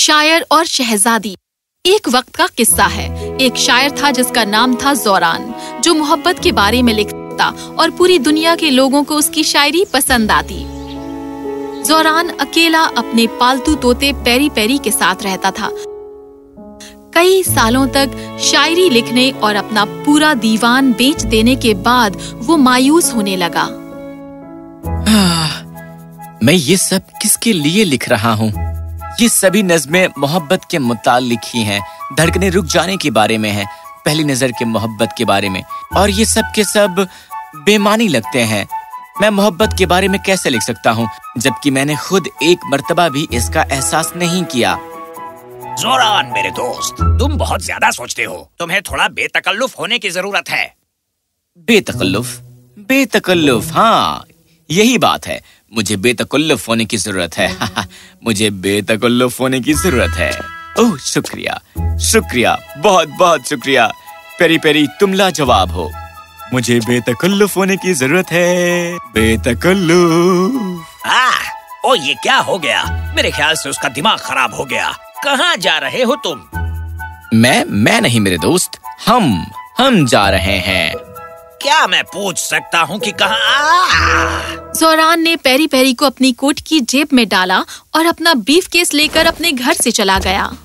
शायर और शहजादी। एक वक्त का किस्सा है। एक शायर था जिसका नाम था जोरान, जो मोहब्बत के बारे में लिखता और पूरी दुनिया के लोगों को उसकी शायरी पसंद आती। जोरान अकेला अपने पालतू तोते पेरी पेरी के साथ रहता था। कई सालों तक शायरी लिखने और अपना पूरा दीवान बेच देने के बाद वो मायूस होने लगा। मैं ये सब किसके लिए लिख रहा हूँ? ये सभी नज़में मोहब्बत के मुताल लिखी हैं। धड़कने रुक जाने के बारे में हैं पहली नज़र के मोहब्बत के बारे में। और ये सब के सब बेमानी लगते हैं। मैं मोहब्बत के बारे में कैसे लिख सकता हूँ जबकि मैंने खुद एक मर्तबा भी इसका एहसास नहीं किया? जोरान मेरे दोस्त तुम बहुत ज़्यादा सोचते हो। तुम्हें थोड़ा बेतकल्लुफ होने की ज़रूरत है। बेतकल्लुफ? बेतकल्लुफ हाँ यही बात है। मुझे बेतकल्लुफ होने की ज़रूरत है। मुझे बेतकल्लुफ होने की ज़रूरत है। ओह शुक्रिया। शुक्रिया। बहुत बहुत शुक्रिया। पेरी पेरी तुम जवाब हो। मुझे बेतकल्लुफ होने की ज़रूरत है। बेतकल्लुफ। आ, ओ ये क्या हो गया? मेरे ख्याल से उसका दिमाग खराब हो गया। कहाँ जा रहे हो तुम? मैं मैं नहीं मेरे दोस्त। हम हम जा रहे हैं। क्या मैं पूछ सकता हूँ कि कहाँ जोरान ने पेरी पेरी को अपनी कोट की जेब में डाला और अपना बीफ केस लेकर अपने घर से चला गया।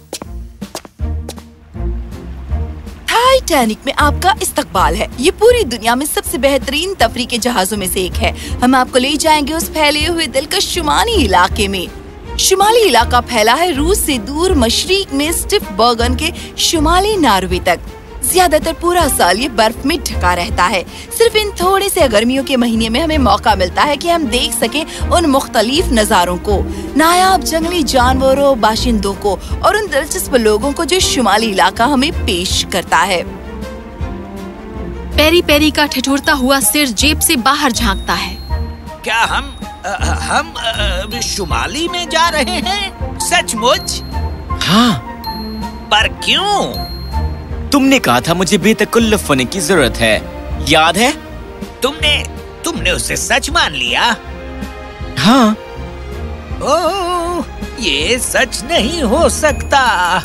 टाइटैनिक में आपका इस्तकबाल है। ये पूरी दुनिया में सबसे बेहतरीन तफरी के जहाजों में से एक है। हम आपको ले जाएँगे उस फैले हुए दिल का शुमाली इलाके में। शुमाली इलाका फैला है रूस से दूर मशरक में स्टिफ बर्गन के शुमाली नार्वे तक। ज़्यादातर पूरा साल ये बर्फ़ में ढका रहता है। सिर्फ़ इन थोड़े से गर्मियों के महीने में हमें मौका मिलता है कि हम देख सके उन मुख्तलिफ़ नज़ारों को नायाब जंगली जानवरों बाशिंदों को और उन दिलचस्प लोगों को जो शुमाली इलाका हमें पेश करता है। पेरी पेरी का ठिठुरता हुआ सिर जेब से बाहर झांकता है। क्या हम हम शुमाली में जा रहे हैं? सचमुच? हाँ। पर क्यों? तुमने कहा था मुझे बेतकुल्लफ होने की ज़रूरत है। याद है? तुमने तुमने उसे सच मान लिया? हाँ। ओ, ये सच नहीं हो सकता।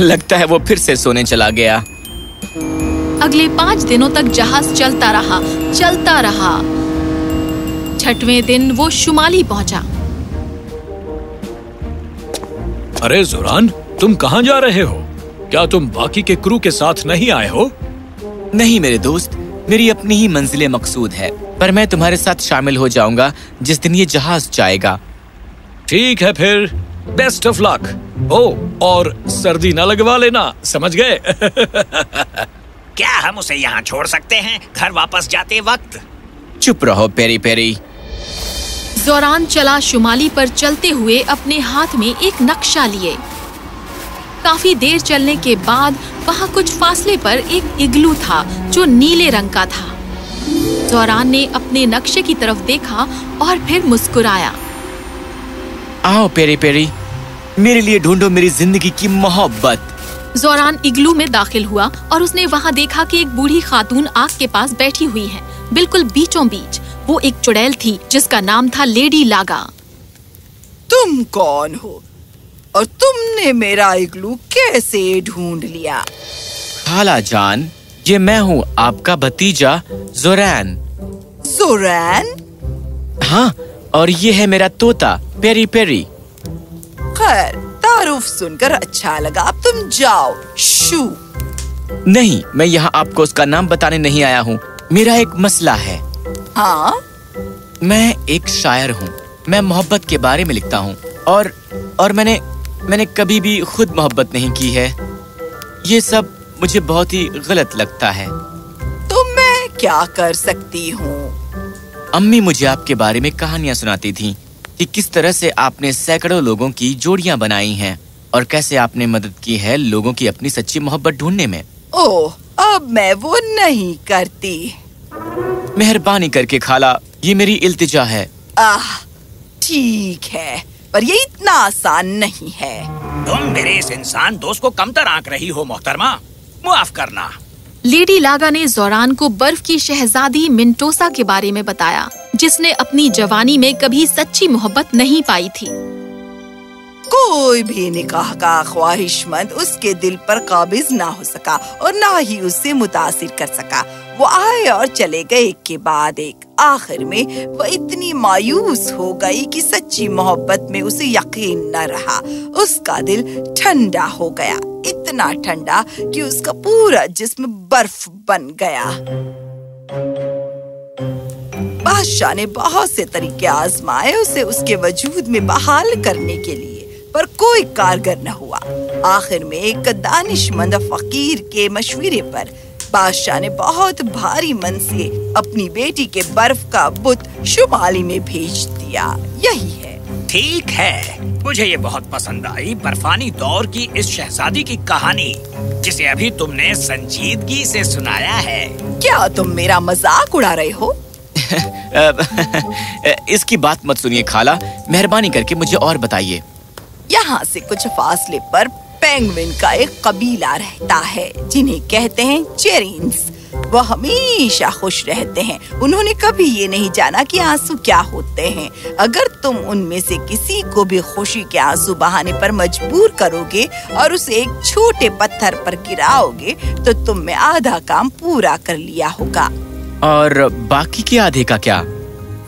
लगता है वो फिर से सोने चला गया। अगले पाँच दिनों तक जहाज़ चलता रहा चलता रहा। छठवें दिन वो शुमाली पहुँचा। अरे जुरान तुम कहाँ जा रहे हो? क्या तुम बाकी के क्रू के साथ नहीं आए हो? नहीं मेरे दोस्त मेरी अपनी ही मंजिल मकसूद है पर मैं तुम्हारे साथ शामिल हो जाऊँगा जिस दिन ये जहाज़ जाएगा। ठीक है फिर। बेस्ट ऑफ़ लक ओ और सर्दी न लगवा लेना समझ गए? क्या हम उसे यहाँ छोड़ सकते हैं घर वापस जाते वक्त? चुप रहो पेरी पेरी। जोरान चला शुमाली पर चलते हुए अपने हाथ में एक नक्शा लिए। काफ़ी देर चलने के बाद वहाँ कुछ फासले पर एक इग्लू था जो नीले रंग का था। जोरान ने अपने नक्शे की तरफ़ देखा और फिर मुस्कुराया। आओ पेरी पेरी मेरे लिए ढूंढो मेरी ज़िंदगी की मोहब्बत। जोरान इग्लू में दाखिल हुआ और उसने वहाँ देखा कि एक बूढ़ी खातून आग के पास बैठी हुई है। बिल्कुल बीचों बीच वो एक चुड़ैल थी जिसका नाम था लेडी लागा। तुम कौन हो? और तुमने मेरा इग्लू कैसे ढूंढ लिया? खाला जान ये मैं हूँ आपका भतीजा जोरैन। जोरैन? हाँ और ये है मेरा तोता पेरी पेरी। खैर तारुफ सुनकर अच्छा लगा। अब तुम जाओ शू। नहीं मैं यहाँ आपको उसका नाम बताने नहीं आया हूँ। मेरा एक मसला है। हाँ? मैं एक शायर हूँ। मैं मोहब्बत के बारे में लिखता हूँ। और और मैंने मैंने कभी भी खुद मोहब्बत नहीं की है। ये सब मुझे बहुत ही गलत लगता है। तो मैं क्या कर सकती हूँ? अम्मी मुझे आपके बारे में कहानियाँ सुनाती थी कि किस तरह से आपने सैकड़ों लोगों की जोड़ियाँ बनाई हैं और कैसे आपने मदद की है लोगों की अपनी सच्ची मोहब्बत ढूँढने में। ओह अब मैं वो नहीं करती। मेहरबानी करके खाला ये मेरी इल्तिजा है। आह ठीक है। पर ये इतना आसान नहीं है। तुम मेरे इस इंसान दोस्त को कमतर आंक रही हो मोहतरमा। मुआफ करना। लेडी लागा ने जोरान को बर्फ़ की शहजादी मिंटोसा के बारे में बताया जिसने अपनी जवानी में कभी सच्ची मोहब्बत नहीं पाई थी। कोई भी निकाह का ख्वाहिशमंद उसके दिल पर काबिज ना हो सका और ना ही उससे मुतासिर कर सका। वो आए और चले गए एक के बाद एक। आखिर में वो इतनी मायूस हो गई कि सच्ची मोहब्बत में उसे यकीन न रहा। उसका दिल ठंडा हो गया, इतना ठंडा कि उसका पूरा जिस्म बर्फ़ बन गया। बादशाह ने बहुत से तरीके आजमाए उसे उसके वजूद में बहाल करने के लिए, पर कोई कारगर न हुआ। आखिर में एक दानिशमंद फकीर के मशवरे पर बादशाह ने बहुत भारी मन से अपनी बेटी के बर्फ़ का बुत शुमाली में भेज दिया। यही है। ठीक है। मुझे ये बहुत पसंद आई बर्फानी दौर की इस शहजादी की कहानी जिसे अभी तुमने संजीदगी से सुनाया है। क्या तुम मेरा मज़ाक उड़ा रहे हो? इसकी बात मत सुनिए खाला। मेहरबानी करके मुझे और बताइए। यहाँ से कुछ फासले पर पेंगुइन का एक कबीला रहता है जिन्हें कहते हैं चेरिन्स वो हमेशा खुश रहते हैं। उन्होंने कभी ये नहीं जाना कि आँसू क्या होते हैं। अगर तुम उनमें से किसी को भी खुशी के आँसू बहाने पर मजबूर करोगे और उसे एक छोटे पत्थर पर गिराओगे तो तुमने आधा काम पूरा कर लिया होगा। और बाकी के आधे का क्या?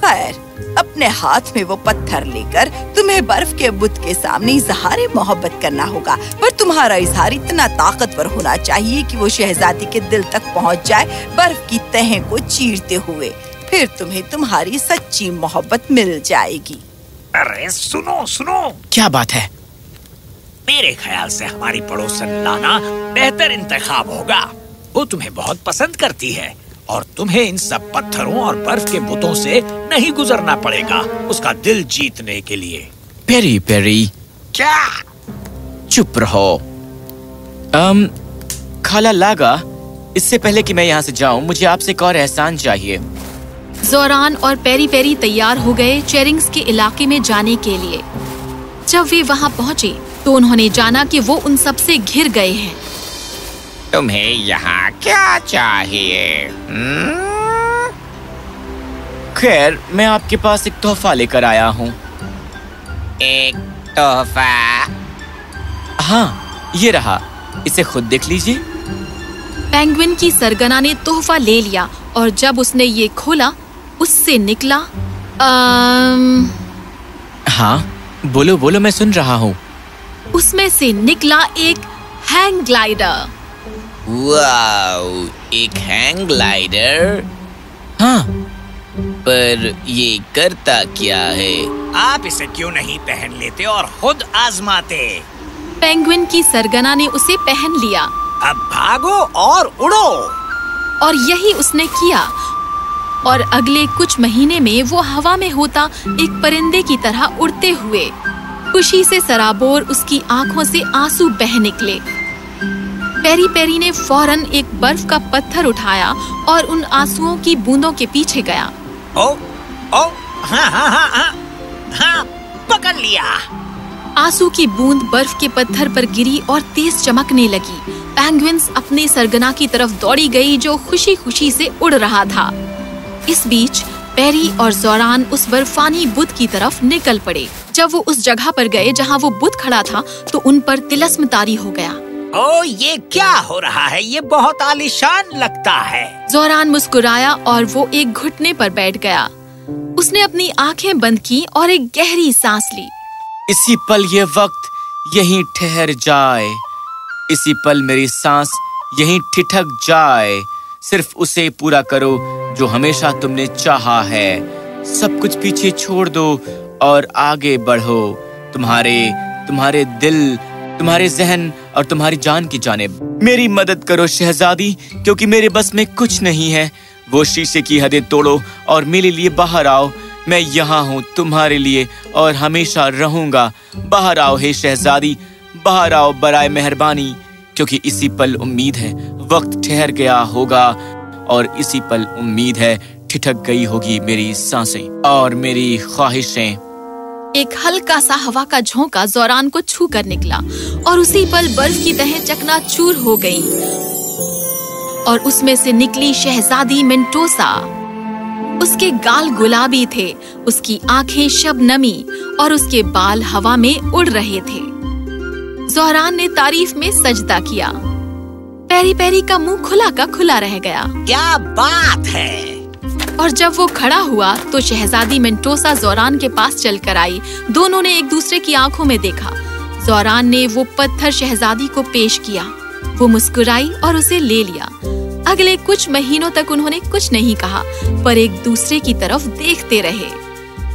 खैर अपने हाथ में वो पत्थर लेकर तुम्हें बर्फ़ के बुत के सामने इजहार मोहब्बत करना होगा। पर तुम्हारा इजहार इतना ताकतवर होना चाहिए कि वो शहजादी के दिल तक पहुँच जाए बर्फ़ की तह को चीरते हुए। फिर तुम्हें तुम्हारी सच्ची मोहब्बत मिल जाएगी। अरे सुनो सुनो। क्या बात है? मेरे ख्याल से हमारी पड़ोसन लाना बेहतर इंतखाब होगा। वो तुम्हें बहुत पसंद करती है। और तुम्हें इन सब पत्थरों और बर्फ़ के बुतों से नहीं गुजरना पड़ेगा उसका दिल जीतने के लिए। Peri peri. क्या? चुप रहो। अम खाला लागा इससे पहले कि मैं यहाँ से जाऊँ मुझे आपसे एक और एहसान चाहिए। जोरान और पेरी पेरी तैयार हो गए चेरिंग्स के इलाके में जाने के लिए। जब वे वहाँ पहुँचे तो उन्होंने जाना कि वो उन सबसे घिर गए हैं। तुम्हें यहाँ क्या चाहिए हम्म? खैर मैं आपके पास एक तोहफा लेकर आया हूँ। एक तोहफा? हाँ ये रहा। इसे खुद देख लीजिए। पेंगुइन की सरगना ने तोहफा ले लिया और जब उसने ये खोला उससे निकला। अम, हाँ बोलो बोलो मैं सुन रहा हूँ। उसमें से निकला एक हैंग ग्लाइडर। वाओ एक हैंग ग्लाइडर हाँ। पर ये करता क्या है? आप इसे क्यों नहीं पहन लेते और खुद आजमाते? पेंगुइन की सरगना ने उसे पहन लिया। अब भागो और उड़ो। और यही उसने किया। और अगले कुछ महीने में वो हवा में होता एक परिंदे की तरह उड़ते हुए। खुशी से सराबोर उसकी आँखों से आँसू बह निकले। पेरी पेरी ने फ़ौरन एक बर्फ़ का पत्थर उठाया और उन आंसुओं की बूंदों के पीछे गया। ओ ओ हाँ हाँ हाँ हाँ हाँ पकड़ लिया। आँसू की बूंद बर्फ़ के पत्थर पर गिरी और तेज चमकने लगी। पेंगुइन्स अपने सरगना की तरफ़ दौड़ी गई जो खुशी खुशी से उड़ रहा था। इस बीच पेरी और जोरान उस बर्फानी बुत की तरफ़ निकल पड़े। जब वो उस जगह पर गए जहाँ वो बुत खड़ा था तो उन पर तिलस्म तारी हो गया। ओ ये क्या हो रहा है? ये बहुत आलिशान लगता है। जोरान मुस्कुराया और वो एक घुटने पर बैठ गया। उसने अपनी आँखें बंद की और एक गहरी सांस ली। इसी पल ये वक्त यहीं ठहर जाए। इसी पल मेरी सांस यहीं ठिठक जाए। सिर्फ़ उसे पूरा करो जो हमेशा तुमने चाहा है। सब कुछ पीछे छोड़ दो और आगे बढ़ो। तुम्हारे तुम्हारे दिल तुम्हारे जहन और तुम्हारी जान की जानेब। मेरी मदद करो, शहजादी, क्योंकि मेरे बस में कुछ नहीं है। वो शीशे की हदें तोड़ो और मेरे लिए बाहर आओ। मैं यहाँ हूँ तुम्हारे लिए और हमेशा रहूँगा। बाहर आओ, हे शहजादी, बाहर आओ, बराए मेहरबानी, क्योंकि इसी पल उम्मीद है, वक्त ठहर गया होगा और इसी पल उम्मीद है, ठिठक गई होगी मेरी साँसें और मेरी ख्वाहिशें। एक हल्का सा हवा का झोंका जोरान को छू कर निकला और उसी पल बर्फ़ की तह चकनाचूर हो गई। और उसमें से निकली शहजादी मिंटोसा। उसके गाल गुलाबी थे, उसकी आँखें शबनमी और उसके बाल हवा में उड़ रहे थे। जोहरान ने तारीफ़ में सजदा किया। पैरी पैरी का मुँह खुला का खुला रह गया। क्या बात है! और जब वो खड़ा हुआ तो शहजादी मेंटोसा जोरान के पास चलकर आई। दोनों ने एक दूसरे की आँखों में देखा। जोरान ने वो पत्थर शहजादी को पेश किया। वो मुस्कुराई और उसे ले लिया। अगले कुछ महीनों तक उन्होंने कुछ नहीं कहा पर एक दूसरे की तरफ़ देखते रहे।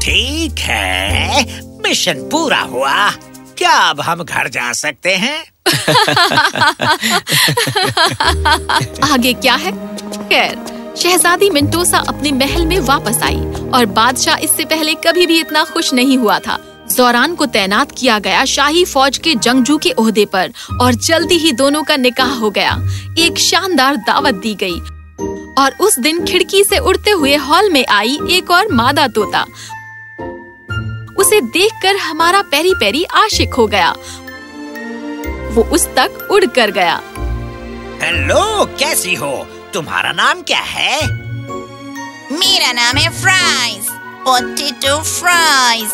ठीक है मिशन पूरा हुआ। क्या अब हम घर जा सकते हैं? आगे क्या है? खैर शहजादी मिंटोसा अपने महल में वापस आई और बादशाह इससे पहले कभी भी इतना खुश नहीं हुआ था। जोरान को तैनात किया गया शाही फौज के जंगजू के ओहदे पर और जल्दी ही दोनों का निकाह हो गया। एक शानदार दावत दी गई। और उस दिन खिड़की से उड़ते हुए हॉल में आई एक और मादा तोता। उसे देखकर हमारा पेरी पेरी आशिक हो गया। वो उस तक उड़ कर गया। हेलो, कैसी हो? तुम्हारा नाम क्या है? मेरा नाम है फ्राइज पोटेटो फ्राइज